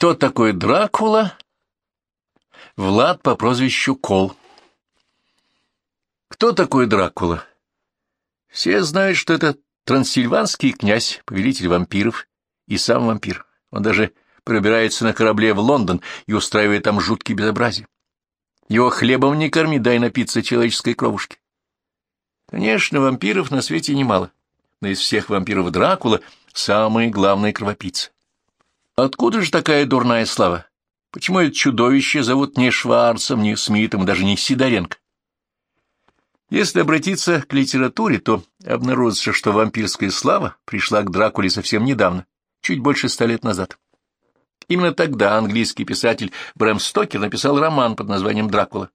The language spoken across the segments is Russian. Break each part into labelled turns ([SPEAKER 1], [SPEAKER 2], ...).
[SPEAKER 1] Кто такой Дракула? Влад по прозвищу Кол. Кто такой Дракула? Все знают, что это трансильванский князь, повелитель вампиров и сам вампир. Он даже пробирается на корабле в Лондон и устраивает там жуткие безобразия. Его хлебом не корми, дай напиться человеческой кровушки. Конечно, вампиров на свете немало, но из всех вампиров Дракула самый главный кровопийца. Откуда же такая дурная слава? Почему это чудовище зовут не Шварцем, не Смитом, даже не Сидоренко? Если обратиться к литературе, то обнаружится, что вампирская слава пришла к Дракуле совсем недавно, чуть больше ста лет назад. Именно тогда английский писатель Брэм Стокер написал роман под названием «Дракула».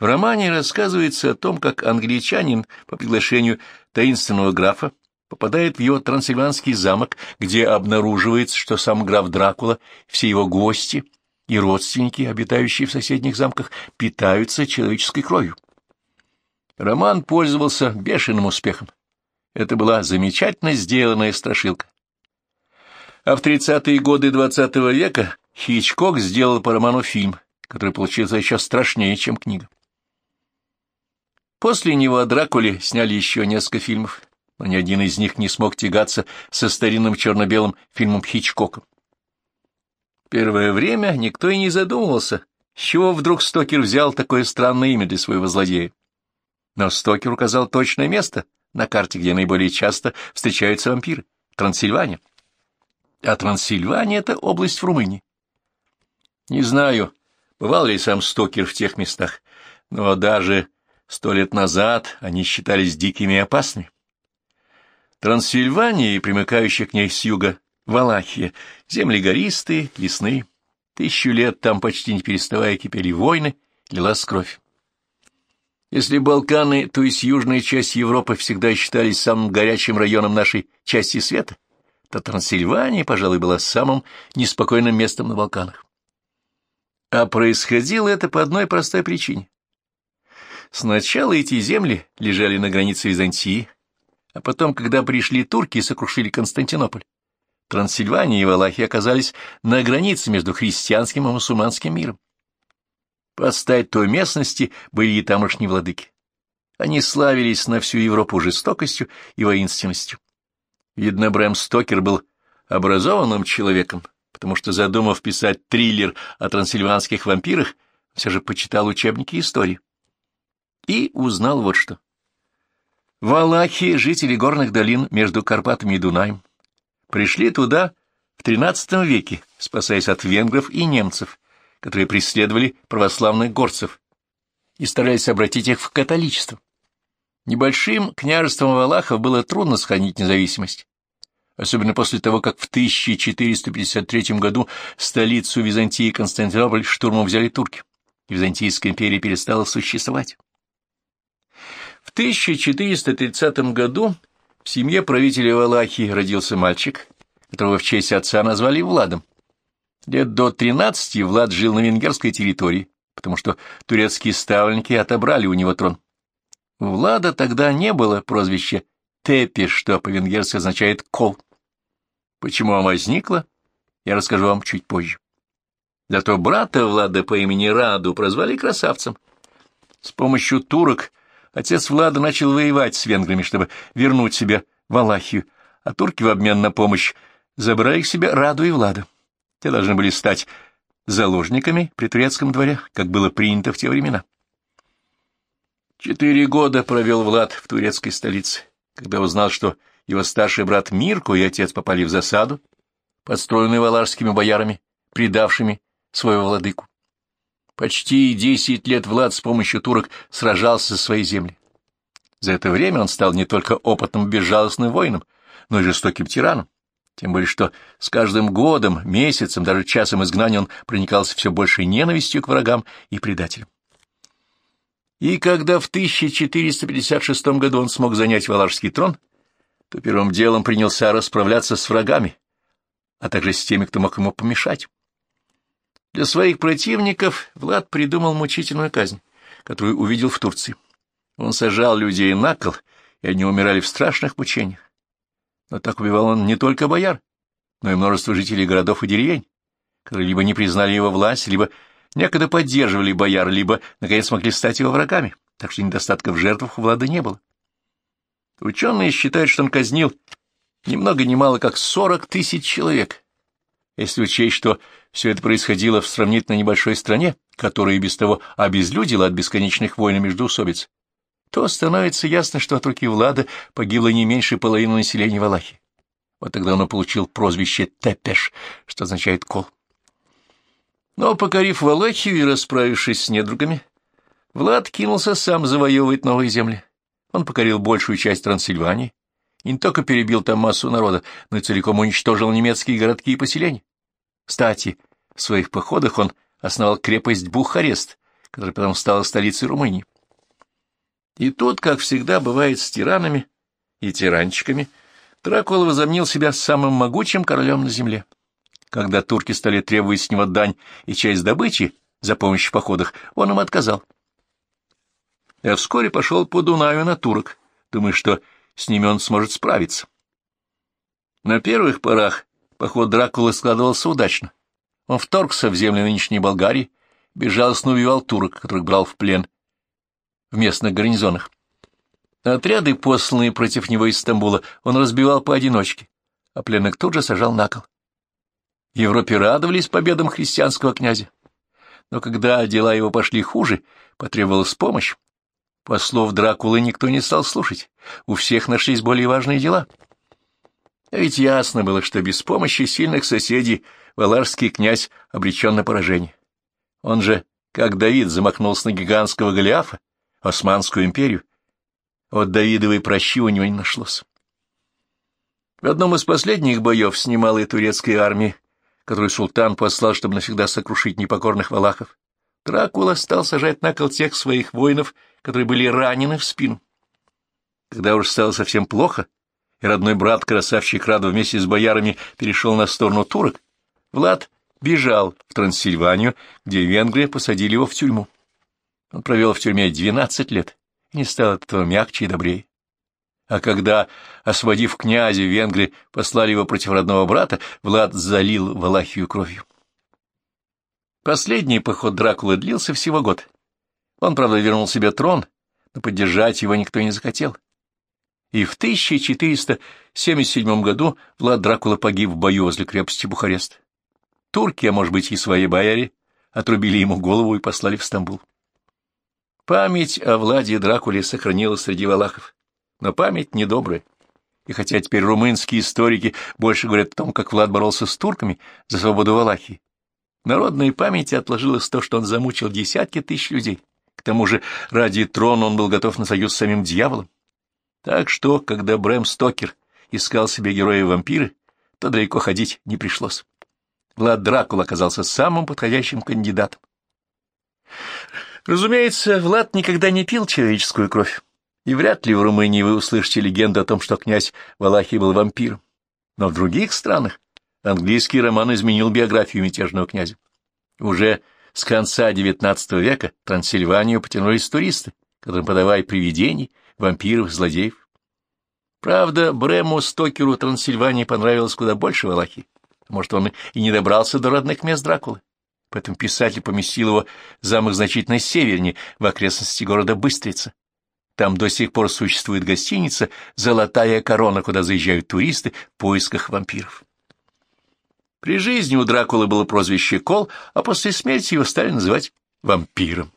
[SPEAKER 1] В романе рассказывается о том, как англичанин по приглашению таинственного графа попадает в его трансильванский замок, где обнаруживается, что сам граф Дракула, все его гости и родственники, обитающие в соседних замках, питаются человеческой кровью. Роман пользовался бешеным успехом. Это была замечательно сделанная страшилка. А в 30-е годы XX -го века Хичкок сделал по роману фильм, который получился еще страшнее, чем книга. После него о Дракуле сняли еще несколько фильмов, но ни один из них не смог тягаться со старинным черно-белым фильмом Хичкока. Первое время никто и не задумывался, с чего вдруг Стокер взял такое странное имя для своего злодея. Но Стокер указал точное место на карте, где наиболее часто встречаются вампиры — Трансильвания. А Трансильвания — это область в Румынии. Не знаю, бывал ли сам Стокер в тех местах, но даже сто лет назад они считались дикими и опасными. Трансильвания и примыкающая к ней с юга Валахия, земли гористые, лесные. Тысячу лет там почти не переставая кипели войны, лилась кровь. Если Балканы, то есть южная часть Европы, всегда считались самым горячим районом нашей части света, то Трансильвания, пожалуй, была самым неспокойным местом на Балканах. А происходило это по одной простой причине. Сначала эти земли лежали на границе Византии, а потом, когда пришли турки и сокрушили Константинополь, Трансильвания и Валахия оказались на границе между христианским и мусульманским миром. Постать той местности были и тамошние владыки. Они славились на всю Европу жестокостью и воинственностью. Видно, Брэм Стокер был образованным человеком, потому что, задумав писать триллер о трансильванских вампирах, все же почитал учебники истории. И узнал вот что. Валахи, жители горных долин между Карпатами и Дунаем, пришли туда в XIII веке, спасаясь от венгров и немцев, которые преследовали православных горцев и старались обратить их в католичество. Небольшим княжеством Валахов было трудно сохранить независимость, особенно после того, как в 1453 году столицу Византии Константинополь штурмом взяли турки. Византийская империя перестала существовать. В 1430 году в семье правителя Валахии родился мальчик, которого в честь отца назвали Владом. Лет до тринадцати Влад жил на венгерской территории, потому что турецкие ставленники отобрали у него трон. У Влада тогда не было прозвища Тепи, что по-венгерски означает «кол». Почему оно возникло, я расскажу вам чуть позже. Зато брата Влада по имени Раду прозвали красавцем. С помощью турок отец Влада начал воевать с венграми, чтобы вернуть себе Валахию, а турки в обмен на помощь забрали к себе Раду и Влада. Те должны были стать заложниками при турецком дворе, как было принято в те времена. Четыре года провел Влад в турецкой столице, когда узнал, что его старший брат Мирко и отец попали в засаду, подстроенную валашскими боярами, предавшими своего владыку. Почти десять лет Влад с помощью турок сражался за свои земли. За это время он стал не только опытным безжалостным воином, но и жестоким тираном. Тем более, что с каждым годом, месяцем, даже часом изгнания он проникался все большей ненавистью к врагам и предателям. И когда в 1456 году он смог занять Валашский трон, то первым делом принялся расправляться с врагами, а также с теми, кто мог ему помешать. Для своих противников Влад придумал мучительную казнь, которую увидел в Турции. Он сажал людей на кол, и они умирали в страшных мучениях. Но так убивал он не только бояр, но и множество жителей городов и деревень. которые либо не признали его власть, либо некогда поддерживали бояр, либо, наконец, могли стать его врагами, так что недостатков в жертвах у Влада не было. Ученые считают, что он казнил ни много ни мало как сорок тысяч человек. Если учесть, что все это происходило в сравнительно небольшой стране, которая и без того обезлюдила от бесконечных войн и междоусобиц, то становится ясно, что от руки Влада погибло не меньше половины населения Валахи. Вот тогда он получил прозвище Тепеш, что означает «кол». Но, покорив Валахию и расправившись с недругами, Влад кинулся сам завоевывать новые земли. Он покорил большую часть Трансильвании, и не только перебил там массу народа, но и целиком уничтожил немецкие городки и поселения. Кстати, в своих походах он основал крепость Бухарест, которая потом стала столицей Румынии. И тут, как всегда бывает с тиранами и тиранчиками, Дракула возомнил себя самым могучим королем на земле. Когда турки стали требовать с него дань и часть добычи за помощь в походах, он им отказал. Я вскоре пошел по Дунаю на турок, думая, что с ними он сможет справиться. На первых порах поход Дракулы складывался удачно. Он вторгся в земли нынешней Болгарии, безжалостно убивал турок, которых брал в плен в местных гарнизонах. Отряды, посланные против него из Стамбула, он разбивал поодиночке, а пленных тут же сажал на кол. В Европе радовались победам христианского князя. Но когда дела его пошли хуже, потребовалась помощь. Послов Дракулы никто не стал слушать. У всех нашлись более важные дела. А ведь ясно было, что без помощи сильных соседей валарский князь обречен на поражение. Он же, как Давид, замахнулся на гигантского Голиафа, Османскую империю. От Давидовой прощи у него не нашлось. В одном из последних боев с немалой турецкой армией, которую султан послал, чтобы навсегда сокрушить непокорных валахов, Дракула стал сажать на кол тех своих воинов, которые были ранены в спину. Когда уж стало совсем плохо, и родной брат, красавчик Раду вместе с боярами перешел на сторону турок, Влад бежал в Трансильванию, где венгры посадили его в тюрьму. Он провел в тюрьме двенадцать лет и не стал от этого мягче и добрее. А когда, освободив князя, венгры послали его против родного брата, Влад залил Валахию кровью. Последний поход Дракулы длился всего год. Он, правда, вернул себе трон, но поддержать его никто не захотел. И в 1477 году Влад Дракула погиб в бою возле крепости Бухарест. Турки, а может быть и свои бояре, отрубили ему голову и послали в Стамбул. Память о Владе Дракуле сохранилась среди валахов, но память недобрая. И хотя теперь румынские историки больше говорят о том, как Влад боролся с турками за свободу Валахии, народной памяти отложилось то, что он замучил десятки тысяч людей. К тому же ради трона он был готов на союз с самим дьяволом. Так что, когда Брэм Стокер искал себе героя-вампиры, то далеко ходить не пришлось. Влад Дракула оказался самым подходящим кандидатом. Разумеется, Влад никогда не пил человеческую кровь, и вряд ли в Румынии вы услышите легенду о том, что князь Валахий был вампиром. Но в других странах английский роман изменил биографию мятежного князя. Уже с конца XIX века Трансильванию потянулись туристы, которым подавай привидений, вампиров, злодеев. Правда, Брему Стокеру Трансильвании понравилось куда больше Валахи. Может, он и не добрался до родных мест Дракулы. Поэтому писатель поместил его замок значительно севернее, в окрестности города Быстрица. Там до сих пор существует гостиница «Золотая корона», куда заезжают туристы в поисках вампиров. При жизни у Дракулы было прозвище Кол, а после смерти его стали называть вампиром.